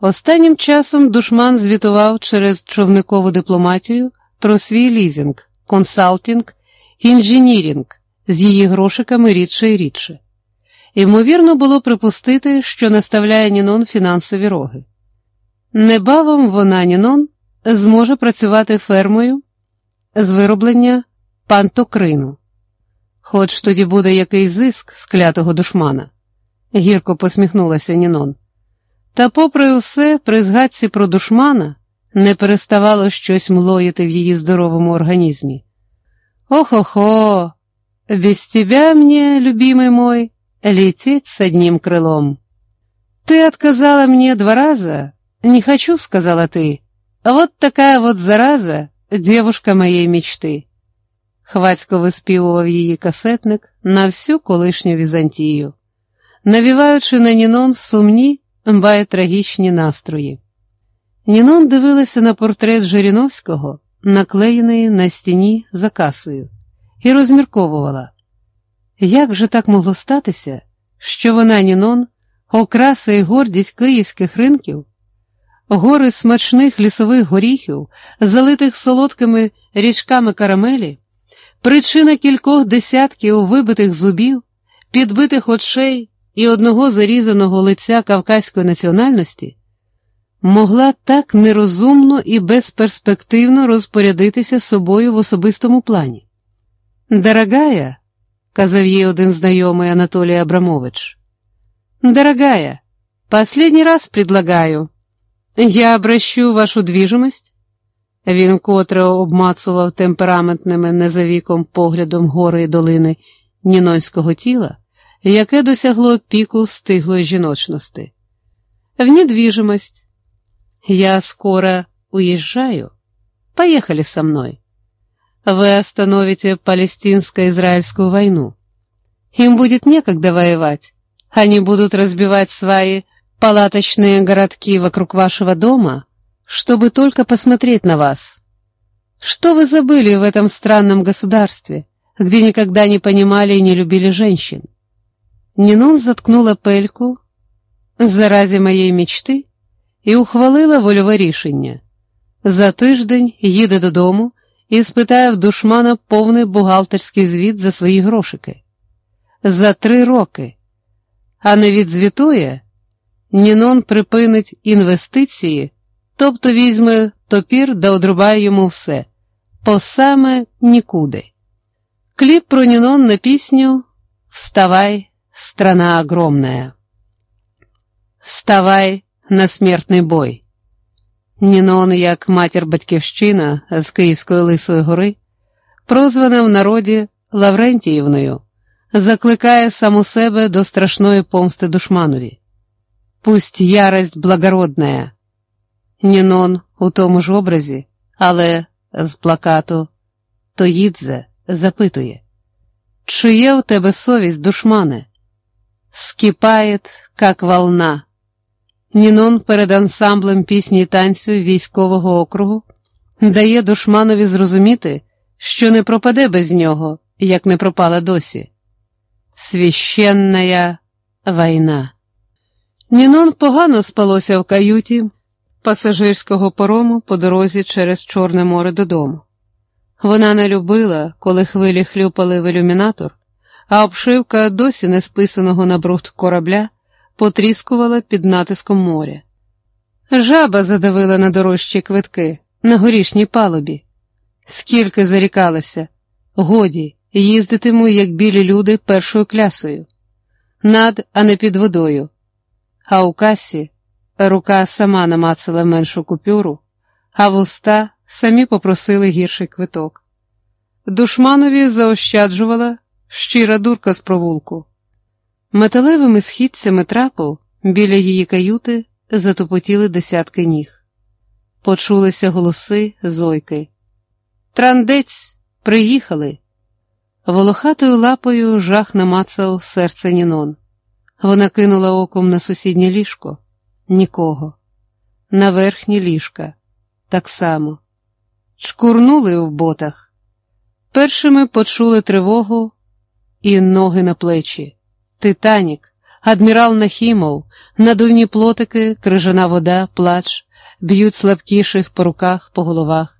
Останнім часом душман звітував через човникову дипломатію про свій лізинг, консалтинг, інженірінг з її грошиками рідше і рідше. Ймовірно, було припустити, що наставляє Нінон фінансові роги. Небавом вона, Нінон, зможе працювати фермою з вироблення пантокрину. Хоч тоді буде який зиск з клятого душмана, гірко посміхнулася Нінон. Та, попри усе, при згадці про душмана не переставало щось млоїти в її здоровому організмі. Ох-охо, без тебя мне, любимый мой, лететь с одним крылом. Ты отказала мне два раза, не хочу, сказала ты. Вот такая вот зараза, девушка моєї мечти. Хвацько виспівував її касетник на всю колишню Візантію, навіваючи на Нінон сумні, мбає трагічні настрої. Нінон дивилася на портрет Жириновського, наклеєний на стіні за касою, і розмірковувала, як же так могло статися, що вона, Нінон, окраса і гордість київських ринків, гори смачних лісових горіхів, залитих солодкими річками карамелі, причина кількох десятків вибитих зубів, підбитих очей і одного зарізаного лиця кавказької національності, могла так нерозумно і безперспективно розпорядитися собою в особистому плані. Дорогая, казав їй один знайомий Анатолій Абрамович, дорогая, последний раз предлагаю. Я обращу вашу двіжимость. Він котре обмацував темпераментними незавіком поглядом гори і долини нінонського тіла, яке досягло піку стиглої жіночності. В недвижимость. Я скоро уезжаю. Поехали со мной. Вы остановите палестинско-израильскую войну. Им будет некогда воевать. Они будут разбивать свои палаточные городки вокруг вашего дома, чтобы только посмотреть на вас. Что вы забыли в этом странном государстве, где никогда не понимали и не любили женщин? Нінон заткнула пельку заразі моєї мечти і ухвалила вольове рішення. За тиждень їде додому і спитає в душмана повний бухгалтерський звіт за свої грошики. За три роки, а не відзвітує, Нінон припинить інвестиції, тобто візьме топір да одрубає йому все, по саме нікуди. Кліп про Нінон на пісню Вставай, страна огромная. Вставай на смертний бой. Нінон, як матір батьківщина з Київської Лисої гори, прозвана в народі Лаврентіївною, закликає саму себе до страшної помсти душманові. Пусть ярость благородная. Нінон у тому ж образі, але з плакату Тоїдзе запитує, чи є у тебе совість, душмане? Скипает, как волна. Нінон перед ансамблем пісні й танцю військового округу дає душманові зрозуміти, що не пропаде без нього, як не пропала досі. Священная війна. Нінон погано спалося в каюті пасажирського парому по дорозі через Чорне море додому. Вона не любила, коли хвилі хлюпали в ілюмінатор, а обшивка досі не списаного на брухт корабля потріскувала під натиском моря. Жаба задавила на дорожчі квитки на горішній палубі. Скільки зарікалася, годі, їздитиму, як білі люди, першою клясою, над, а не під водою. А у касі рука сама намацала меншу купюру, а вуста самі попросили гірший квиток. Душманові заощаджувала щира дурка з провулку. Металевими східцями трапу біля її каюти затопотіли десятки ніг. Почулися голоси зойки. Трандець, приїхали. Волохатою лапою жах намацав серце Нінон. Вона кинула оком на сусіднє ліжко нікого. На верхні ліжка так само. Чкурнули в ботах. Першими почули тривогу і ноги на плечі. Титанік, Адмірал Нахімов, надувні плотики, крижана вода, плач, б'ють слабкіших по руках, по головах.